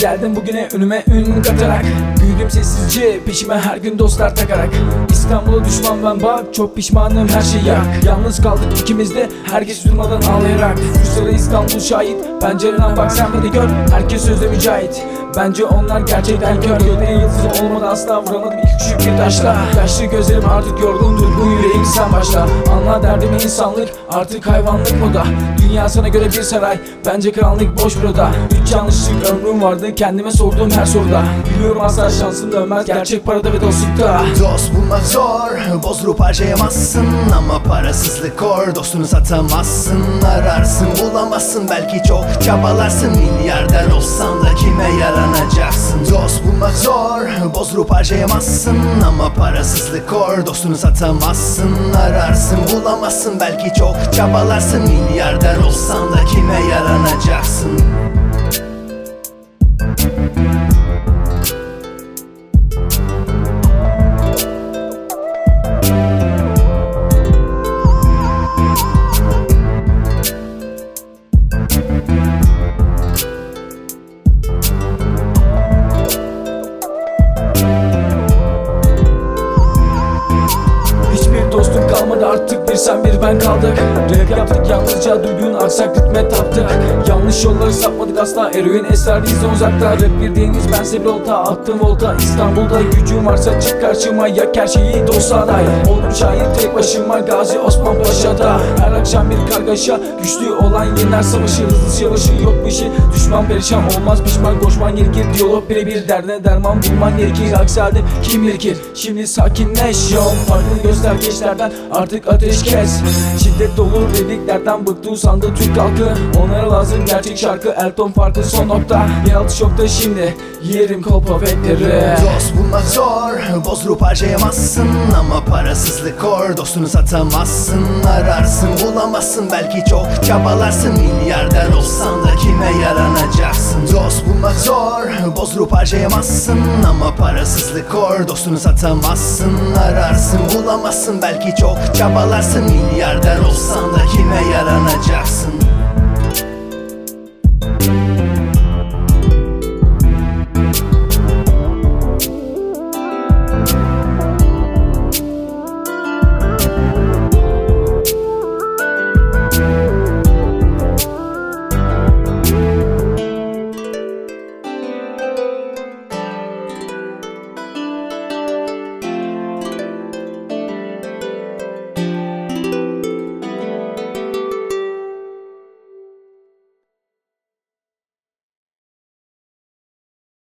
Geldim bugüne önüme ün katarak. Büyüdüm sessizce peşime her gün dostlar takarak. İstanbul'a düşman ben bak çok pişmanım her şey yak Yalnız kaldık ikimiz de herkes durmadan ağlayarak. Sıra İstanbul şahit pencereden bak sen beni gör. Herkes sözde mücahit. Bence onlar gerçekten kör. Gölgeye yıldız olmadı asla vuramadım ilk küçük bir taşla. Yaşlı gözlerim artık yorgundur bu yüreğim sen başla. Anla derdimi insanlık artık hayvanlık moda. Dünya sana göre bir saray bence karanlık boş burada Üç yanlışlık ömrüm vardı kendime sorduğum her soruda. Biliyorum asla şansım dönmez gerçek parada ve dostlukta. Dost bulmak zor Bozdurup harcayamazsın. Ama parasızlık or Dostunu satamazsın. Ararsın bulamazsın Belki çok çabalarsın. Milyarder olsan da kime yaranacaksın? Dost bulmak zor Bozdurup harcayamazsın. Ama parasızlık or Dostunu satamazsın. Ararsın bulamazsın Belki çok çabalarsın. Milyarder olsan da kime yaranacaksın sen ben kaldık. Rap yaptık yalnızca duyduğun aksak ritme taptık Yanlış yolları sapmadık asla eroin esrar bizden uzakta. Rap bir deniz bense bir olta attım volta. İstanbul'da gücüm varsa çık karşıma yak her şeyi dosta day Oldum şair tek başıma Gazi Osman Paşa'da. Her akşam bir kargaşa güçlü olan yener savaşı. Hızlı yavaşı yok bir şey düşman perişan olmaz. Pişman koşman gerekir Diyalog birebir derdine derman. Bulman gerekir Aksi halde kim birikir şimdi sakinleş yo Farklı göstergeçlerden artık ateş kes Şiddet dolu dediklerden bıktı usandı Türk halkı. Onlara lazım gerçek şarkı Elton farklı son nokta. Yeraltı şokta şimdi Yerim kolpa bekleri Dost bulmak zor Bozdurup harcayamazsın. Ama parasızlık or Dostunu satamazsın. Ararsın bulamazsın Belki çok çabalarsın. Milyarder olsan da kime yaranacaksın? Dost bulmak zor Bozdurup harcayamazsın. Ama parasızlık or Dostunu satamazsın. Ararsın bulamazsın Belki çok çabalarsın. Milyarder olsan da kime yaranacaksın